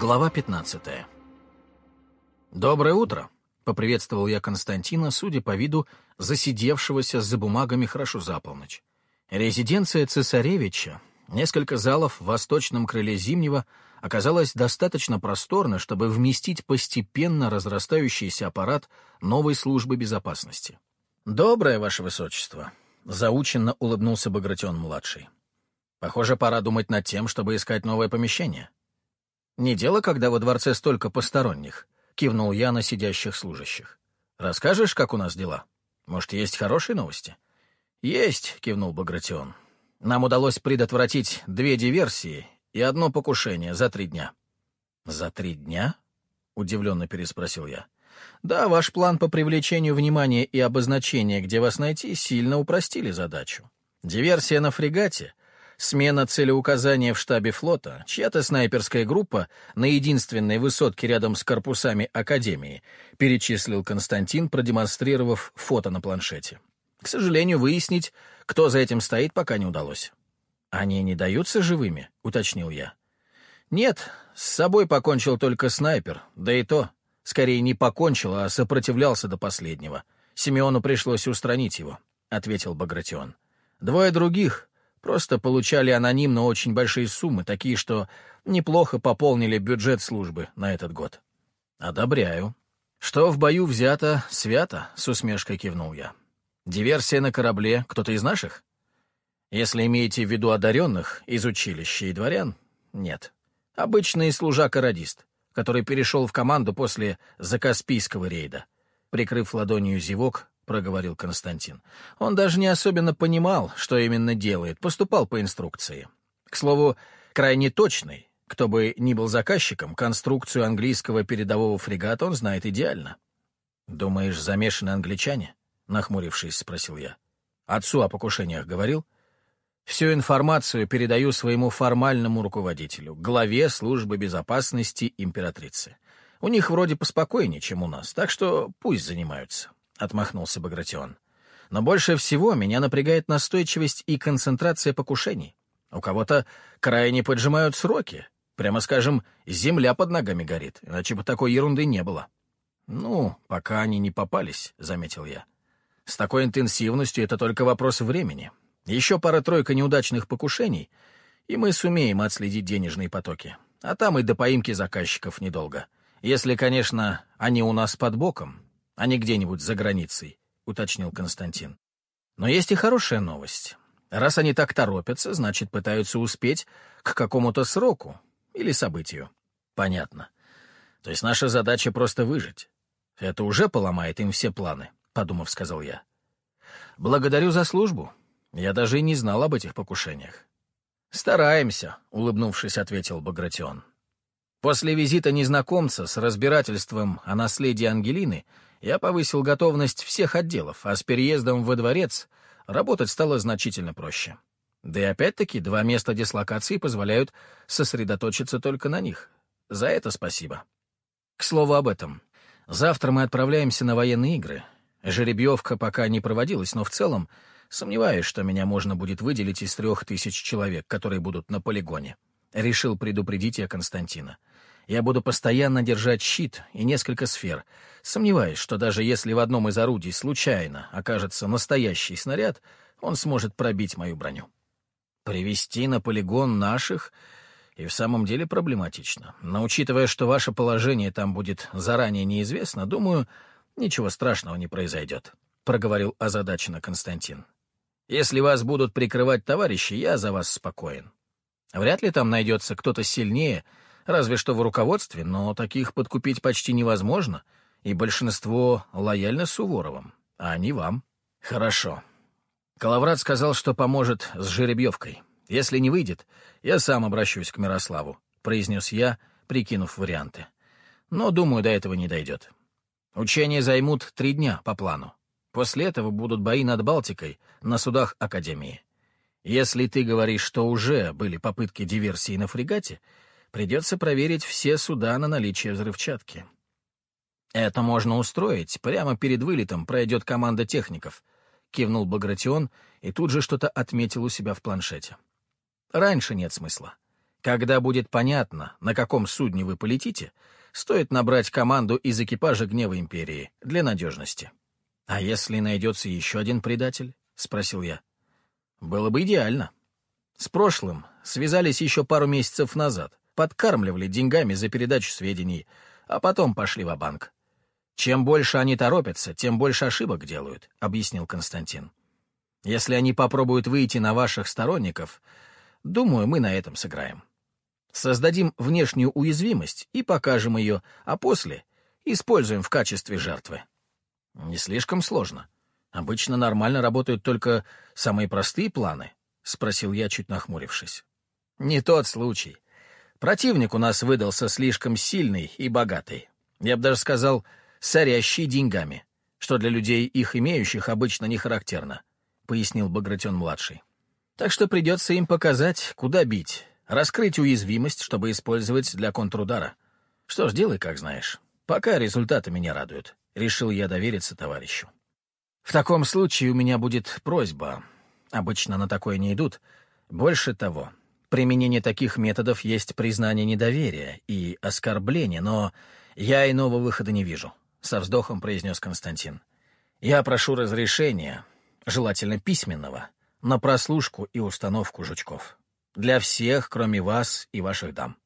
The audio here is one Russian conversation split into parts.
Глава 15. «Доброе утро!» — поприветствовал я Константина, судя по виду, засидевшегося за бумагами хорошо за полночь. Резиденция цесаревича, несколько залов в восточном крыле Зимнего, оказалась достаточно просторна, чтобы вместить постепенно разрастающийся аппарат новой службы безопасности. «Доброе, ваше высочество!» — заученно улыбнулся Багратион-младший. «Похоже, пора думать над тем, чтобы искать новое помещение». «Не дело, когда во дворце столько посторонних», — кивнул я на сидящих служащих. «Расскажешь, как у нас дела? Может, есть хорошие новости?» «Есть», — кивнул Багратион. «Нам удалось предотвратить две диверсии и одно покушение за три дня». «За три дня?» — удивленно переспросил я. «Да, ваш план по привлечению внимания и обозначения, где вас найти, сильно упростили задачу. Диверсия на фрегате Смена целеуказания в штабе флота, чья-то снайперская группа на единственной высотке рядом с корпусами Академии, перечислил Константин, продемонстрировав фото на планшете. К сожалению, выяснить, кто за этим стоит, пока не удалось. «Они не даются живыми?» — уточнил я. «Нет, с собой покончил только снайпер, да и то, скорее не покончил, а сопротивлялся до последнего. Симеону пришлось устранить его», — ответил Багратион. «Двое других, Просто получали анонимно очень большие суммы, такие, что неплохо пополнили бюджет службы на этот год. Одобряю. Что в бою взято, свято, с усмешкой кивнул я. Диверсия на корабле, кто-то из наших? Если имеете в виду одаренных из училища и дворян, нет. Обычный служака-радист, который перешел в команду после закаспийского рейда. Прикрыв ладонью зевок, проговорил Константин. Он даже не особенно понимал, что именно делает, поступал по инструкции. К слову, крайне точный. Кто бы ни был заказчиком, конструкцию английского передового фрегата он знает идеально. «Думаешь, замешаны англичане?» — нахмурившись, спросил я. «Отцу о покушениях говорил?» «Всю информацию передаю своему формальному руководителю, главе службы безопасности императрицы. У них вроде поспокойнее, чем у нас, так что пусть занимаются». — отмахнулся Багратион. «Но больше всего меня напрягает настойчивость и концентрация покушений. У кого-то крайне поджимают сроки. Прямо скажем, земля под ногами горит, иначе бы такой ерунды не было». «Ну, пока они не попались», — заметил я. «С такой интенсивностью это только вопрос времени. Еще пара-тройка неудачных покушений, и мы сумеем отследить денежные потоки. А там и до поимки заказчиков недолго. Если, конечно, они у нас под боком, а не где-нибудь за границей», — уточнил Константин. «Но есть и хорошая новость. Раз они так торопятся, значит, пытаются успеть к какому-то сроку или событию. Понятно. То есть наша задача просто выжить. Это уже поломает им все планы», — подумав, сказал я. «Благодарю за службу. Я даже и не знал об этих покушениях». «Стараемся», — улыбнувшись, ответил Багратион. После визита незнакомца с разбирательством о наследии Ангелины я повысил готовность всех отделов, а с переездом во дворец работать стало значительно проще. Да и опять-таки два места дислокации позволяют сосредоточиться только на них. За это спасибо. К слову об этом. Завтра мы отправляемся на военные игры. Жеребьевка пока не проводилась, но в целом сомневаюсь, что меня можно будет выделить из трех тысяч человек, которые будут на полигоне. Решил предупредить я Константина. Я буду постоянно держать щит и несколько сфер. Сомневаюсь, что даже если в одном из орудий случайно окажется настоящий снаряд, он сможет пробить мою броню. Привести на полигон наших и в самом деле проблематично. Но учитывая, что ваше положение там будет заранее неизвестно, думаю, ничего страшного не произойдет, — проговорил озадаченно Константин. Если вас будут прикрывать товарищи, я за вас спокоен. Вряд ли там найдется кто-то сильнее — Разве что в руководстве, но таких подкупить почти невозможно, и большинство лояльно Суворовым, а не вам. Хорошо. Калаврат сказал, что поможет с жеребьевкой. Если не выйдет, я сам обращусь к Мирославу, произнес я, прикинув варианты. Но, думаю, до этого не дойдет. Учения займут три дня по плану. После этого будут бои над Балтикой на судах Академии. Если ты говоришь, что уже были попытки диверсии на фрегате, Придется проверить все суда на наличие взрывчатки. «Это можно устроить. Прямо перед вылетом пройдет команда техников», — кивнул Багратион и тут же что-то отметил у себя в планшете. «Раньше нет смысла. Когда будет понятно, на каком судне вы полетите, стоит набрать команду из экипажа Гнева Империи для надежности. «А если найдется еще один предатель?» — спросил я. «Было бы идеально. С прошлым связались еще пару месяцев назад, подкармливали деньгами за передачу сведений, а потом пошли в банк «Чем больше они торопятся, тем больше ошибок делают», — объяснил Константин. «Если они попробуют выйти на ваших сторонников, думаю, мы на этом сыграем. Создадим внешнюю уязвимость и покажем ее, а после используем в качестве жертвы. Не слишком сложно. Обычно нормально работают только самые простые планы, — спросил я, чуть нахмурившись. Не тот случай. Противник у нас выдался слишком сильный и богатый. Я бы даже сказал, сорящий деньгами, что для людей, их имеющих, обычно не характерно, — пояснил Багратион-младший. Так что придется им показать, куда бить, раскрыть уязвимость, чтобы использовать для контрудара. Что ж, делай, как знаешь. Пока результаты меня радуют. Решил я довериться товарищу. В таком случае у меня будет просьба. Обычно на такое не идут. Больше того, применение таких методов есть признание недоверия и оскорбление, но я иного выхода не вижу, — со вздохом произнес Константин. Я прошу разрешения, желательно письменного, на прослушку и установку жучков. Для всех, кроме вас и ваших дам.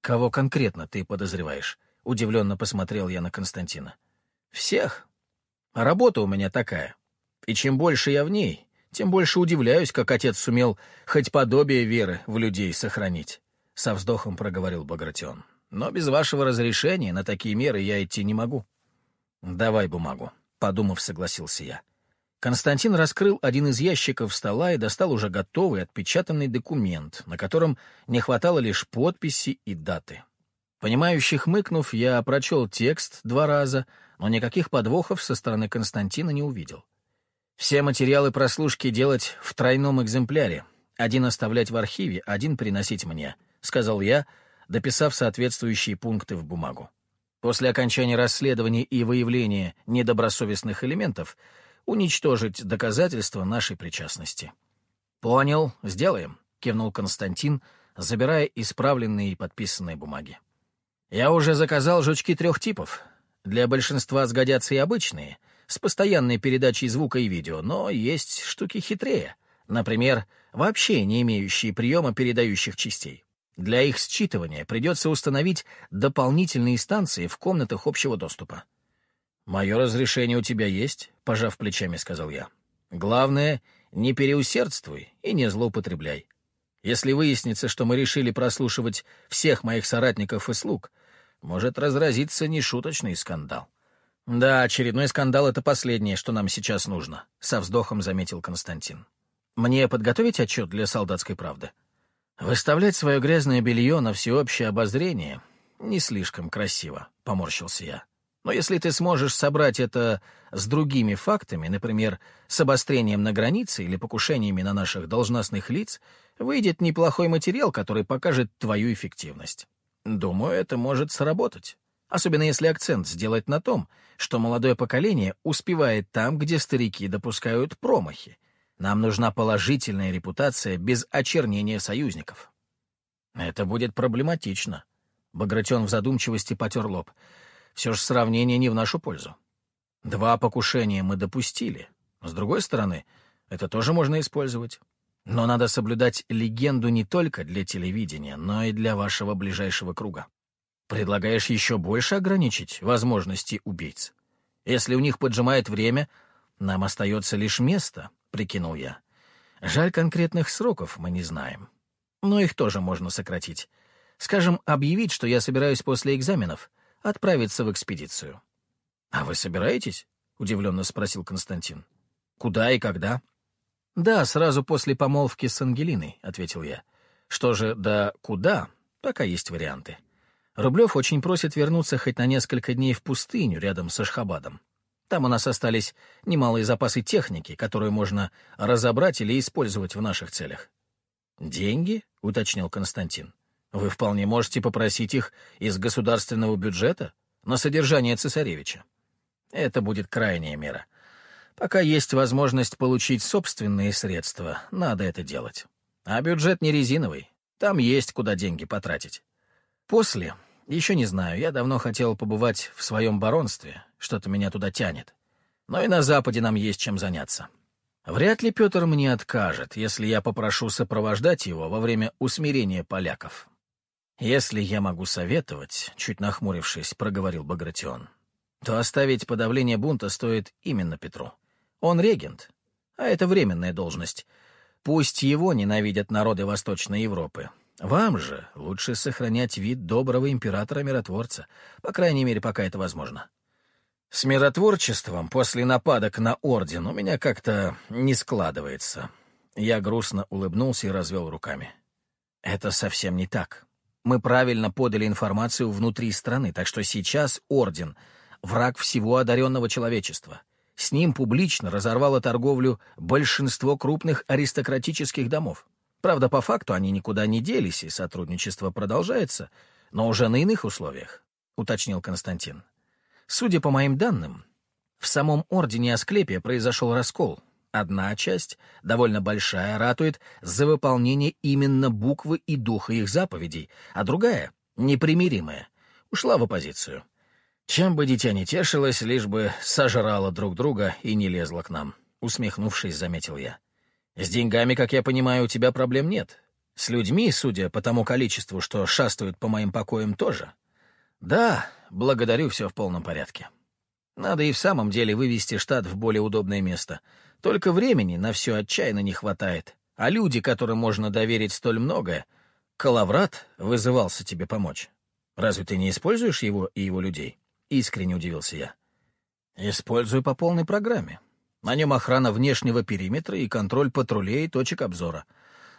Кого конкретно ты подозреваешь? Удивленно посмотрел я на Константина. Всех. Работа у меня такая. И чем больше я в ней, тем больше удивляюсь, как отец сумел хоть подобие веры в людей сохранить. Со вздохом проговорил Багратион. Но без вашего разрешения на такие меры я идти не могу. Давай бумагу, подумав, согласился я. Константин раскрыл один из ящиков стола и достал уже готовый отпечатанный документ, на котором не хватало лишь подписи и даты. Понимающе хмыкнув, я прочел текст два раза, но никаких подвохов со стороны Константина не увидел. Все материалы прослушки делать в тройном экземпляре, один оставлять в архиве, один приносить мне, — сказал я, дописав соответствующие пункты в бумагу. После окончания расследования и выявления недобросовестных элементов — уничтожить доказательства нашей причастности. «Понял, сделаем», — кивнул Константин, забирая исправленные и подписанные бумаги. «Я уже заказал жучки трех типов. Для большинства сгодятся и обычные, с постоянной передачей звука и видео, но есть штуки хитрее, например, вообще не имеющие приема передающих частей. Для их считывания придется установить дополнительные станции в комнатах общего доступа. «Мое разрешение у тебя есть?» — пожав плечами, сказал я. «Главное, не переусердствуй и не злоупотребляй. Если выяснится, что мы решили прослушивать всех моих соратников и слуг, может разразиться нешуточный скандал». «Да, очередной скандал — это последнее, что нам сейчас нужно», — со вздохом заметил Константин. «Мне подготовить отчет для солдатской правды?» «Выставлять свое грязное белье на всеобщее обозрение не слишком красиво», — поморщился я. Но если ты сможешь собрать это с другими фактами, например, с обострением на границе или покушениями на наших должностных лиц, выйдет неплохой материал, который покажет твою эффективность. Думаю, это может сработать. Особенно если акцент сделать на том, что молодое поколение успевает там, где старики допускают промахи. Нам нужна положительная репутация без очернения союзников. Это будет проблематично. Багратион в задумчивости потер лоб. Все же сравнение не в нашу пользу. Два покушения мы допустили. С другой стороны, это тоже можно использовать. Но надо соблюдать легенду не только для телевидения, но и для вашего ближайшего круга. Предлагаешь еще больше ограничить возможности убийц? Если у них поджимает время, нам остается лишь место, — прикинул я. Жаль, конкретных сроков мы не знаем. Но их тоже можно сократить. Скажем, объявить, что я собираюсь после экзаменов — отправиться в экспедицию. — А вы собираетесь? — удивленно спросил Константин. — Куда и когда? — Да, сразу после помолвки с Ангелиной, — ответил я. — Что же, да куда? Пока есть варианты. Рублев очень просит вернуться хоть на несколько дней в пустыню рядом с Ашхабадом. Там у нас остались немалые запасы техники, которую можно разобрать или использовать в наших целях. «Деньги?» — уточнил Константин. Вы вполне можете попросить их из государственного бюджета на содержание цесаревича. Это будет крайняя мера. Пока есть возможность получить собственные средства, надо это делать. А бюджет не резиновый. Там есть куда деньги потратить. После, еще не знаю, я давно хотел побывать в своем баронстве, что-то меня туда тянет. Но и на Западе нам есть чем заняться. Вряд ли Петр мне откажет, если я попрошу сопровождать его во время усмирения поляков. Если я могу советовать, чуть нахмурившись, проговорил Багратион, то оставить подавление бунта стоит именно Петру. Он регент, а это временная должность. Пусть его ненавидят народы Восточной Европы. Вам же лучше сохранять вид доброго императора-миротворца, по крайней мере, пока это возможно. С миротворчеством после нападок на Орден у меня как-то не складывается. Я грустно улыбнулся и развел руками. Это совсем не так. Мы правильно подали информацию внутри страны, так что сейчас Орден — враг всего одаренного человечества. С ним публично разорвало торговлю большинство крупных аристократических домов. Правда, по факту они никуда не делись, и сотрудничество продолжается, но уже на иных условиях, — уточнил Константин. Судя по моим данным, в самом Ордене Асклепия произошел раскол. Одна часть, довольно большая, ратует за выполнение именно буквы и духа их заповедей, а другая, непримиримая, ушла в оппозицию. Чем бы дитя не тешилось, лишь бы сожрало друг друга и не лезло к нам, усмехнувшись, заметил я. С деньгами, как я понимаю, у тебя проблем нет. С людьми, судя по тому количеству, что шастают по моим покоям, тоже. Да, благодарю, все в полном порядке. Надо и в самом деле вывести штат в более удобное место. Только времени на все отчаянно не хватает. А люди, которым можно доверить столь многое... Калаврат вызывался тебе помочь. Разве ты не используешь его и его людей? Искренне удивился я. Использую по полной программе. На нем охрана внешнего периметра и контроль патрулей и точек обзора.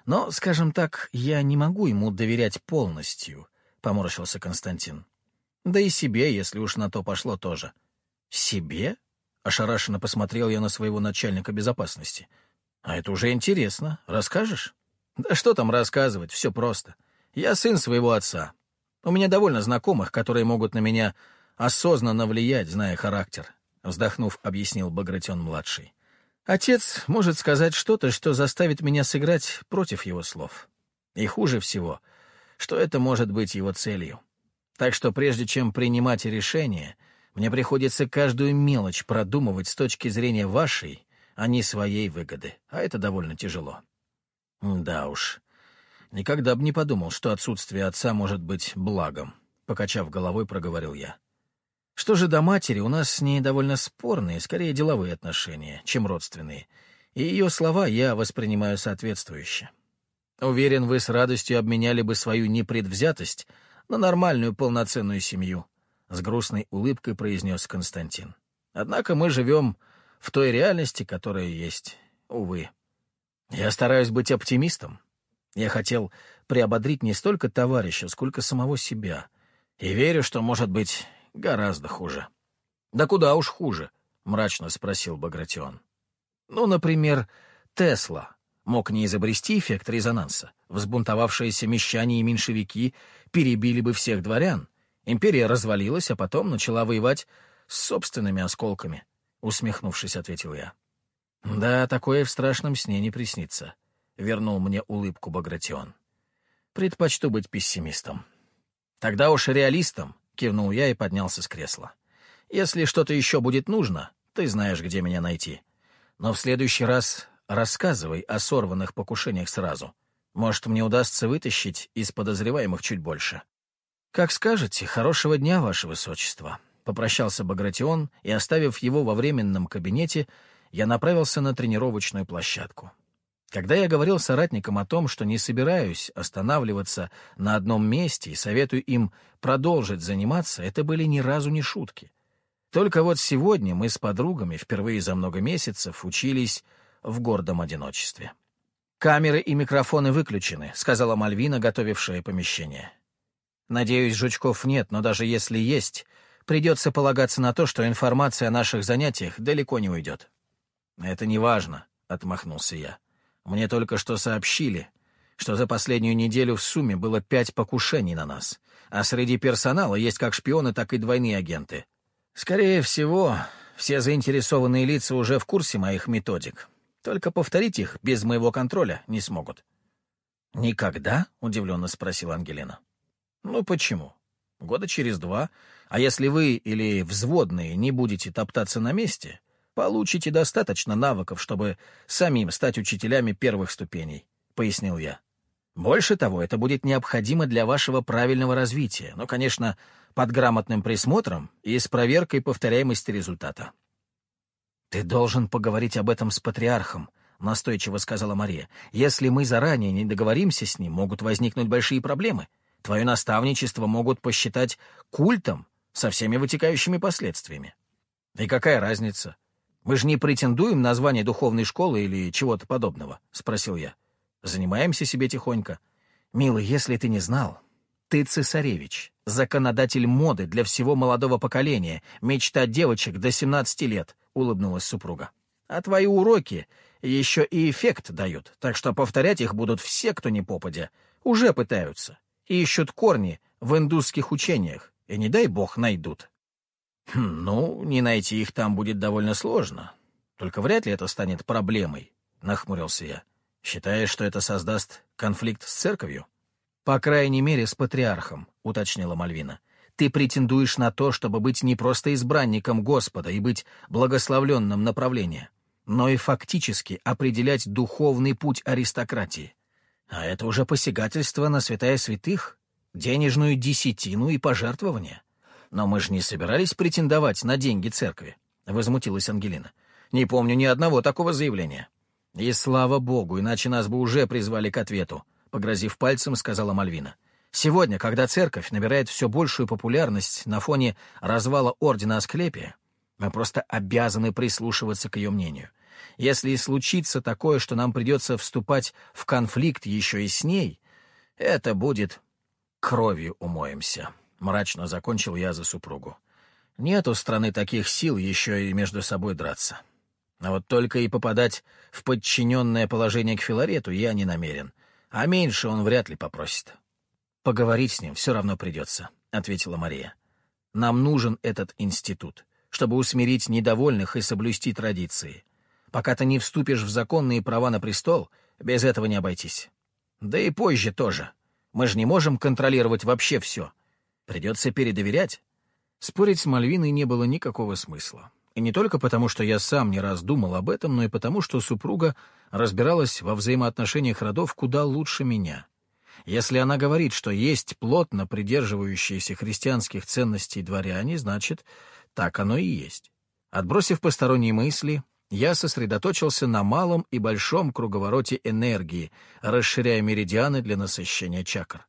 Но, скажем так, я не могу ему доверять полностью, — поморщился Константин. Да и себе, если уж на то пошло тоже. Себе? Ошарашенно посмотрел я на своего начальника безопасности. А это уже интересно. Расскажешь? Да что там рассказывать, все просто. Я сын своего отца. У меня довольно знакомых, которые могут на меня осознанно влиять, зная характер. Вздохнув, объяснил Багратион-младший. Отец может сказать что-то, что заставит меня сыграть против его слов. И хуже всего, что это может быть его целью. Так что прежде чем принимать решение, мне приходится каждую мелочь продумывать с точки зрения вашей, а не своей выгоды, а это довольно тяжело. Да уж, никогда бы не подумал, что отсутствие отца может быть благом, покачав головой, проговорил я. Что же до матери, у нас с ней довольно спорные, скорее деловые отношения, чем родственные, и ее слова я воспринимаю соответствующе. Уверен, вы с радостью обменяли бы свою непредвзятость на нормальную полноценную семью», — с грустной улыбкой произнес Константин. «Однако мы живем в той реальности, которая есть, увы. Я стараюсь быть оптимистом. Я хотел приободрить не столько товарища, сколько самого себя. И верю, что, может быть, гораздо хуже». «Да куда уж хуже?» — мрачно спросил Багратион. «Ну, например, Тесла мог не изобрести эффект резонанса. Взбунтовавшиеся мещане и меньшевики перебили бы всех дворян. Империя развалилась, а потом начала воевать с собственными осколками, — усмехнувшись, ответил я. — Да, такое в страшном сне не приснится, — вернул мне улыбку Багратион. — Предпочту быть пессимистом. — Тогда уж реалистом, — кивнул я и поднялся с кресла. — Если что-то еще будет нужно, ты знаешь, где меня найти. Но в следующий раз рассказывай о сорванных покушениях сразу. Может, мне удастся вытащить из подозреваемых чуть больше. «Как скажете, хорошего дня, ваше высочество», — попрощался Багратион, и, оставив его во временном кабинете, я направился на тренировочную площадку. Когда я говорил соратникам о том, что не собираюсь останавливаться на одном месте и советую им продолжить заниматься, это были ни разу не шутки. Только вот сегодня мы с подругами впервые за много месяцев учились в гордом одиночестве. «Камеры и микрофоны выключены», — сказала Мальвина, готовившая помещение. «Надеюсь, жучков нет, но даже если есть, придется полагаться на то, что информация о наших занятиях далеко не уйдет». «Это не важно», — отмахнулся я. «Мне только что сообщили, что за последнюю неделю в сумме было пять покушений на нас, а среди персонала есть как шпионы, так и двойные агенты. Скорее всего, все заинтересованные лица уже в курсе моих методик, только повторить их без моего контроля не смогут. «Никогда?» — удивленно спросила Ангелина. «Ну почему? Года через два. А если вы или взводные не будете топтаться на месте, получите достаточно навыков, чтобы самим стать учителями первых ступеней», — пояснил я. «Больше того, это будет необходимо для вашего правильного развития, но, конечно, под грамотным присмотром и с проверкой повторяемости результата». «Ты должен поговорить об этом с патриархом», — настойчиво сказала Мария. «Если мы заранее не договоримся с ним, могут возникнуть большие проблемы. Твое наставничество могут посчитать культом со всеми вытекающими последствиями». «И какая разница? Мы же не претендуем на звание духовной школы или чего-то подобного», — спросил я. «Занимаемся себе тихонько». «Милый, если ты не знал, ты цесаревич, законодатель моды для всего молодого поколения, мечта девочек до 17 лет», — улыбнулась супруга. «А твои уроки еще и эффект дают, так что повторять их будут все, кто не попадя. Уже пытаются. И ищут корни в индусских учениях, и не дай бог найдут. Хм, ну, не найти их там будет довольно сложно. Только вряд ли это станет проблемой, — нахмурился я. Считаешь, что это создаст конфликт с церковью? По крайней мере, с патриархом, — уточнила Мальвина. Ты претендуешь на то, чтобы быть не просто избранником Господа и быть благословленным направлением, но и фактически определять духовный путь аристократии. А это уже посягательство на святая святых, денежную десятину и пожертвования. Но мы же не собирались претендовать на деньги церкви, — возмутилась Ангелина. Не помню ни одного такого заявления. И слава богу, иначе нас бы уже призвали к ответу, — погрозив пальцем, сказала Мальвина. Сегодня, когда церковь набирает все большую популярность на фоне развала ордена Асклепия, мы просто обязаны прислушиваться к ее мнению. Если и случится такое, что нам придется вступать в конфликт еще и с ней, это будет кровью умоемся. Мрачно закончил я за супругу. Нет у страны таких сил еще и между собой драться. А вот только и попадать в подчиненное положение к Филарету я не намерен, а меньше он вряд ли попросит. «Поговорить с ним все равно придется», — ответила Мария. «Нам нужен этот институт, чтобы усмирить недовольных и соблюсти традиции. Пока ты не вступишь в законные права на престол, без этого не обойтись. Да и позже тоже. Мы же не можем контролировать вообще все. Придется передоверять». Спорить с Мальвиной не было никакого смысла. И не только потому, что я сам не раз думал об этом, но и потому, что супруга разбиралась во взаимоотношениях родов куда лучше меня. Если она говорит, что есть плотно придерживающиеся христианских ценностей дворяне, значит, так оно и есть. Отбросив посторонние мысли, я сосредоточился на малом и большом круговороте энергии, расширяя меридианы для насыщения чакр.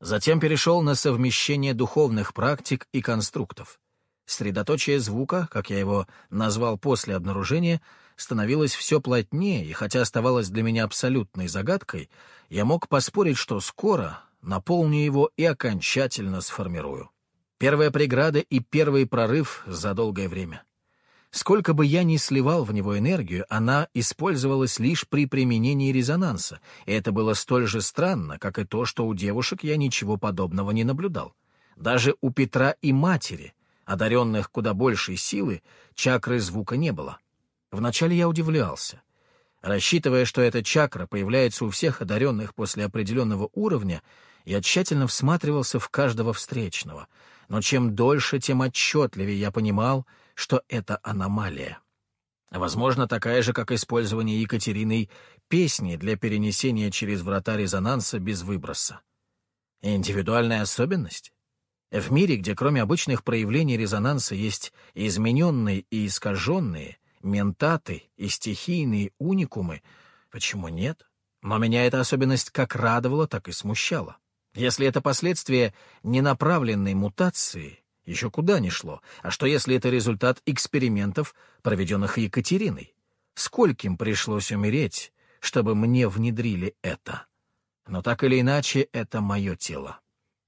Затем перешел на совмещение духовных практик и конструктов. Средоточие звука, как я его назвал после обнаружения, становилось все плотнее, и хотя оставалось для меня абсолютной загадкой, я мог поспорить, что скоро наполню его и окончательно сформирую. Первая преграда и первый прорыв за долгое время. Сколько бы я ни сливал в него энергию, она использовалась лишь при применении резонанса, и это было столь же странно, как и то, что у девушек я ничего подобного не наблюдал. Даже у Петра и матери, одаренных куда большей силы, чакры звука не было. Вначале я удивлялся. Рассчитывая, что эта чакра появляется у всех одаренных после определенного уровня, я тщательно всматривался в каждого встречного, но чем дольше, тем отчетливее я понимал, что это аномалия. Возможно, такая же, как использование Екатериной песни для перенесения через врата резонанса без выброса. Индивидуальная особенность? В мире, где кроме обычных проявлений резонанса есть измененные и искаженные, ментаты и стихийные уникумы, почему нет? Но меня эта особенность как радовала, так и смущала. Если это последствие ненаправленной мутации, еще куда ни шло. А что если это результат экспериментов, проведенных Екатериной? Скольким пришлось умереть, чтобы мне внедрили это? Но так или иначе, это мое тело.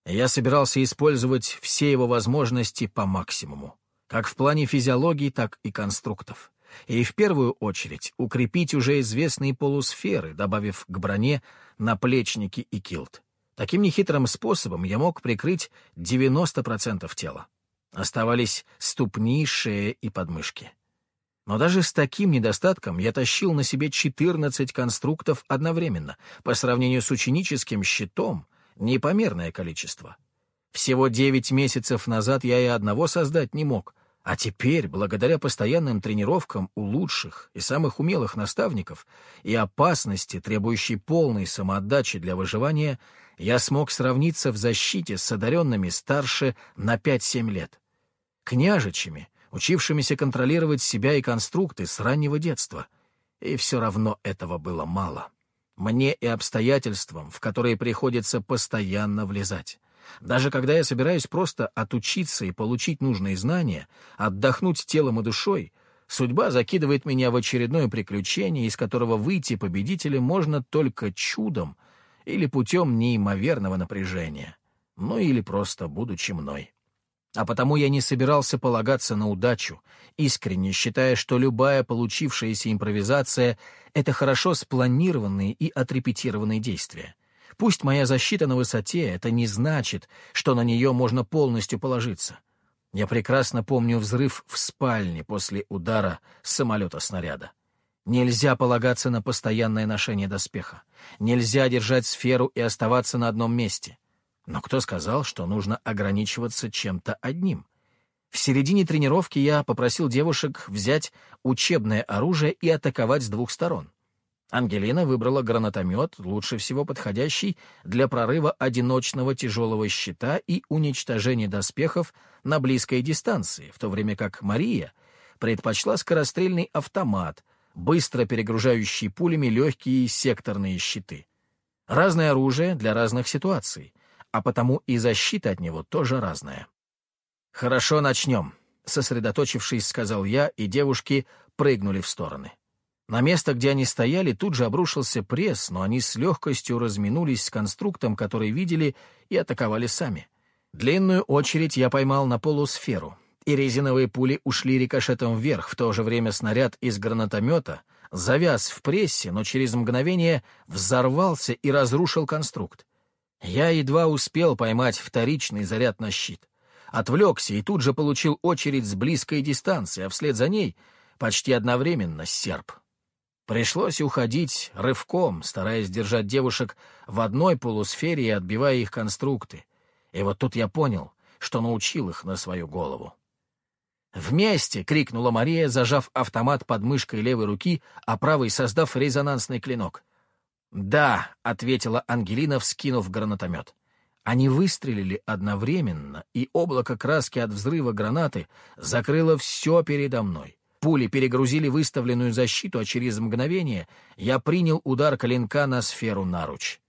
Я собирался использовать все его возможности по максимуму, как в плане физиологии, так и конструктов и в первую очередь укрепить уже известные полусферы, добавив к броне наплечники и килт. Таким нехитрым способом я мог прикрыть 90% тела. Оставались ступни, шея и подмышки. Но даже с таким недостатком я тащил на себе 14 конструктов одновременно. По сравнению с ученическим щитом — непомерное количество. Всего 9 месяцев назад я и одного создать не мог, а теперь, благодаря постоянным тренировкам у лучших и самых умелых наставников и опасности, требующей полной самоотдачи для выживания, я смог сравниться в защите с одаренными старше на 5-7 лет. Княжичами, учившимися контролировать себя и конструкты с раннего детства. И все равно этого было мало. Мне и обстоятельствам, в которые приходится постоянно влезать. Даже когда я собираюсь просто отучиться и получить нужные знания, отдохнуть телом и душой, судьба закидывает меня в очередное приключение, из которого выйти победителем можно только чудом или путем неимоверного напряжения, ну или просто будучи мной. А потому я не собирался полагаться на удачу, искренне считая, что любая получившаяся импровизация — это хорошо спланированные и отрепетированные действия. Пусть моя защита на высоте, это не значит, что на нее можно полностью положиться. Я прекрасно помню взрыв в спальне после удара самолета-снаряда. Нельзя полагаться на постоянное ношение доспеха. Нельзя держать сферу и оставаться на одном месте. Но кто сказал, что нужно ограничиваться чем-то одним? В середине тренировки я попросил девушек взять учебное оружие и атаковать с двух сторон. Ангелина выбрала гранатомет, лучше всего подходящий для прорыва одиночного тяжелого щита и уничтожения доспехов на близкой дистанции, в то время как Мария предпочла скорострельный автомат, быстро перегружающий пулями легкие секторные щиты. Разное оружие для разных ситуаций — а потому и защита от него тоже разная. «Хорошо, начнем», — сосредоточившись, сказал я, и девушки прыгнули в стороны. На место, где они стояли, тут же обрушился пресс, но они с легкостью разминулись с конструктом, который видели, и атаковали сами. Длинную очередь я поймал на полусферу, и резиновые пули ушли рикошетом вверх, в то же время снаряд из гранатомета завяз в прессе, но через мгновение взорвался и разрушил конструкт. Я едва успел поймать вторичный заряд на щит. Отвлекся и тут же получил очередь с близкой дистанции, а вслед за ней почти одновременно серп. Пришлось уходить рывком, стараясь держать девушек в одной полусфере и отбивая их конструкты. И вот тут я понял, что научил их на свою голову. «Вместе!» — крикнула Мария, зажав автомат под мышкой левой руки, а правой создав резонансный клинок. «Да», — ответила Ангелина, вскинув гранатомет. Они выстрелили одновременно, и облако краски от взрыва гранаты закрыло все передо мной. Пули перегрузили выставленную защиту, а через мгновение я принял удар клинка на сферу наруч.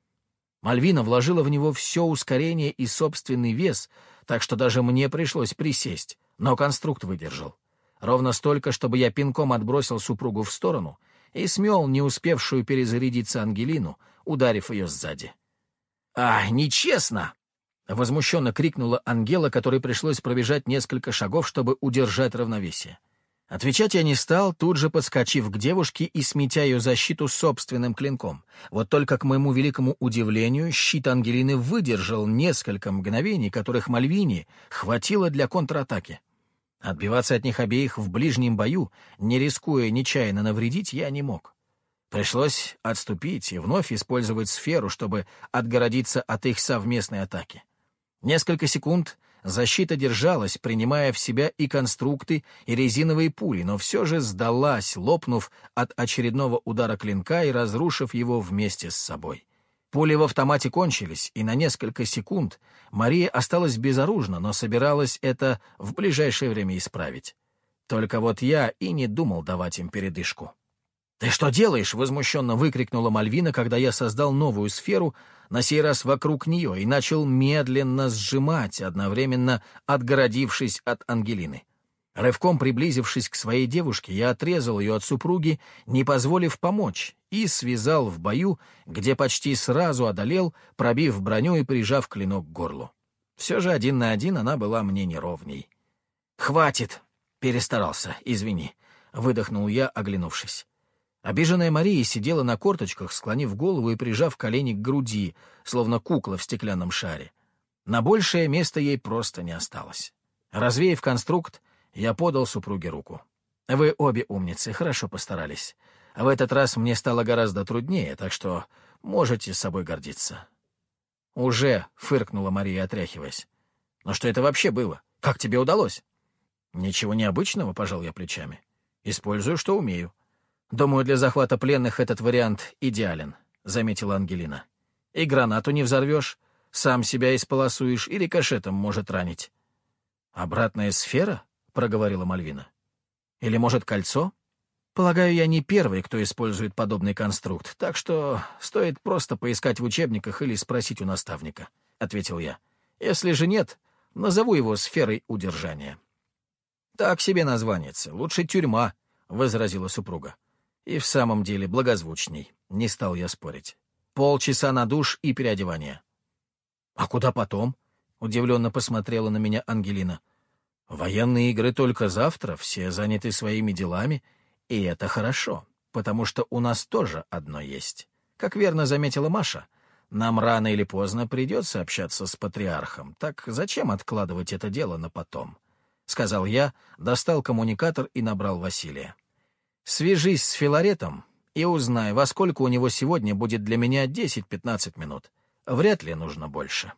Мальвина вложила в него все ускорение и собственный вес, так что даже мне пришлось присесть, но конструкт выдержал. Ровно столько, чтобы я пинком отбросил супругу в сторону — и смел не успевшую перезарядиться Ангелину, ударив ее сзади. «А, нечестно!» — возмущенно крикнула Ангела, которой пришлось пробежать несколько шагов, чтобы удержать равновесие. Отвечать я не стал, тут же подскочив к девушке и сметя ее защиту собственным клинком. Вот только, к моему великому удивлению, щит Ангелины выдержал несколько мгновений, которых Мальвине хватило для контратаки. Отбиваться от них обеих в ближнем бою, не рискуя нечаянно навредить, я не мог. Пришлось отступить и вновь использовать сферу, чтобы отгородиться от их совместной атаки. Несколько секунд защита держалась, принимая в себя и конструкты, и резиновые пули, но все же сдалась, лопнув от очередного удара клинка и разрушив его вместе с собой. Пули в автомате кончились, и на несколько секунд Мария осталась безоружна, но собиралась это в ближайшее время исправить. Только вот я и не думал давать им передышку. «Ты что делаешь?» — возмущенно выкрикнула Мальвина, когда я создал новую сферу, на сей раз вокруг нее, и начал медленно сжимать, одновременно отгородившись от Ангелины. Рывком приблизившись к своей девушке, я отрезал ее от супруги, не позволив помочь, и связал в бою, где почти сразу одолел, пробив броню и прижав клинок к горлу. Все же один на один она была мне неровней. «Хватит!» — перестарался, извини, — выдохнул я, оглянувшись. Обиженная Мария сидела на корточках, склонив голову и прижав колени к груди, словно кукла в стеклянном шаре. На большее место ей просто не осталось. Развеяв конструкт, я подал супруге руку. Вы обе умницы, хорошо постарались. А в этот раз мне стало гораздо труднее, так что можете с собой гордиться. «Уже», — фыркнула Мария, отряхиваясь. «Но что это вообще было? Как тебе удалось?» «Ничего необычного», — пожал я плечами. «Использую, что умею». «Думаю, для захвата пленных этот вариант идеален», — заметила Ангелина. «И гранату не взорвешь, сам себя исполосуешь или кашетом может ранить». «Обратная сфера?» — проговорила Мальвина. «Или, может, кольцо?» «Полагаю, я не первый, кто использует подобный конструкт, так что стоит просто поискать в учебниках или спросить у наставника», — ответил я. «Если же нет, назову его сферой удержания». «Так себе названец. Лучше тюрьма», — возразила супруга. «И в самом деле благозвучней», — не стал я спорить. «Полчаса на душ и переодевание». «А куда потом?» — удивленно посмотрела на меня Ангелина. «Военные игры только завтра, все заняты своими делами, и это хорошо, потому что у нас тоже одно есть. Как верно заметила Маша, нам рано или поздно придется общаться с патриархом, так зачем откладывать это дело на потом?» — сказал я, достал коммуникатор и набрал Василия. «Свяжись с Филаретом и узнай, во сколько у него сегодня будет для меня 10-15 минут. Вряд ли нужно больше».